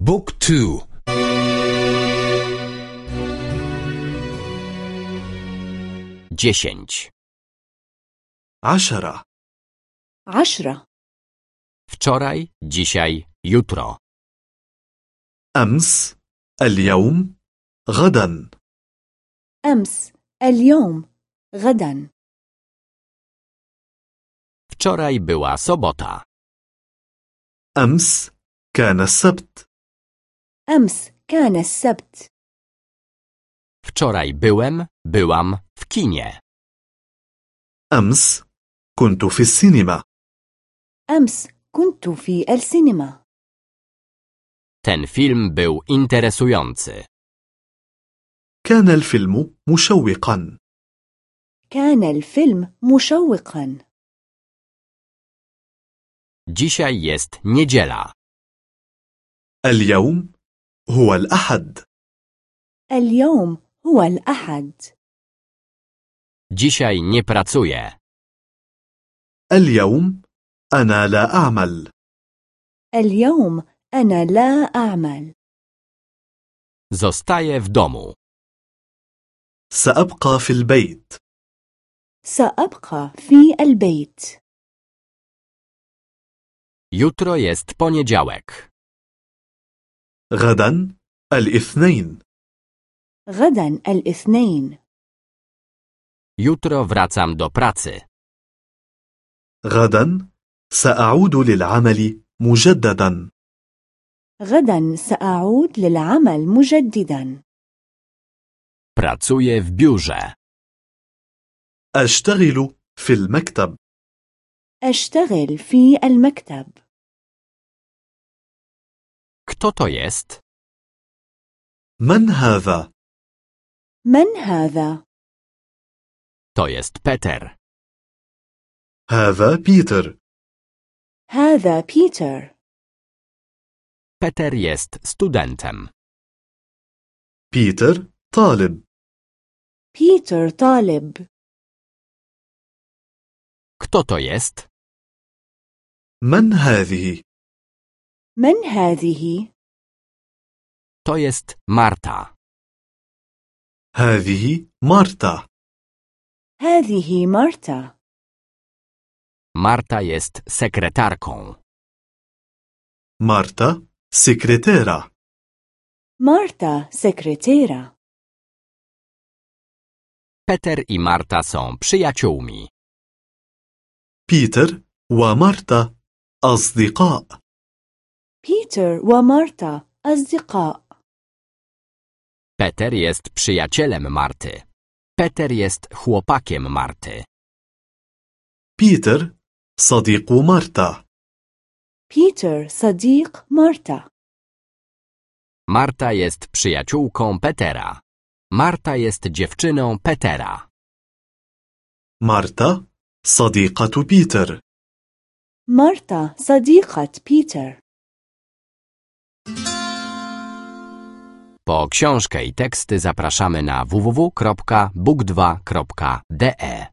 بوك تو dziesięć, عشرة عشرة wczoraj, dzisiaj, jutro, أمس اليوم غدا أمس اليوم غدا wczoraj była sobota, أمس كان السبت أمس كان السبت. Wczoraj byłem, byłam w kinie, أمس كنت في السينما. أمس كنت في السينما. Ten film był interesujący, كان الفيلم مشوقا. كان الفيلم مشوقا. Dzisiaj jest niedziela, اليوم هو الأحد. اليوم هو الأحد. Dzisiaj nie pracuję, اليوم أنا لا أعمل. اليوم أنا لا أعمل. Zostaję w domu, سأبقى في البيت. سأبقى في البيت. Jutro jest poniedziałek, غدا الاثنين. غدا الاثنين. Jutro wracam do pracy, غدا سأعود للعمل مجددا. غدا سأعود للعمل مجددا. Pracuję w biurze, أشتغل في المكتب. أشتغل في المكتب. Kto to jest? من هذا؟ من هذا؟ To jest Peter. هذا بيتر هذا بيتر Peter jest studentem. بيتر طالب بيتر طالب Kto to jest? من هذه؟ من هذه؟ To jest Marta. هذه مارتا هذه مارتا Marta jest sekretarką. مارتا سكرتيرة مارتا سكرتيرة Peter i Marta są przyjaciółmi. بيتر ومارتا أصدقاء بيتر ومارتا أصدقاء Peter jest przyjacielem Marty. Peter jest chłopakiem Marty. بيتر صديق مارتا بيتر صديق مارتا Marta jest przyjaciółką Petera. Marta jest dziewczyną Petera. مارتا صديقة بيتر مارتا صديقة بيتر Po książkę i teksty zapraszamy na www.book2.de.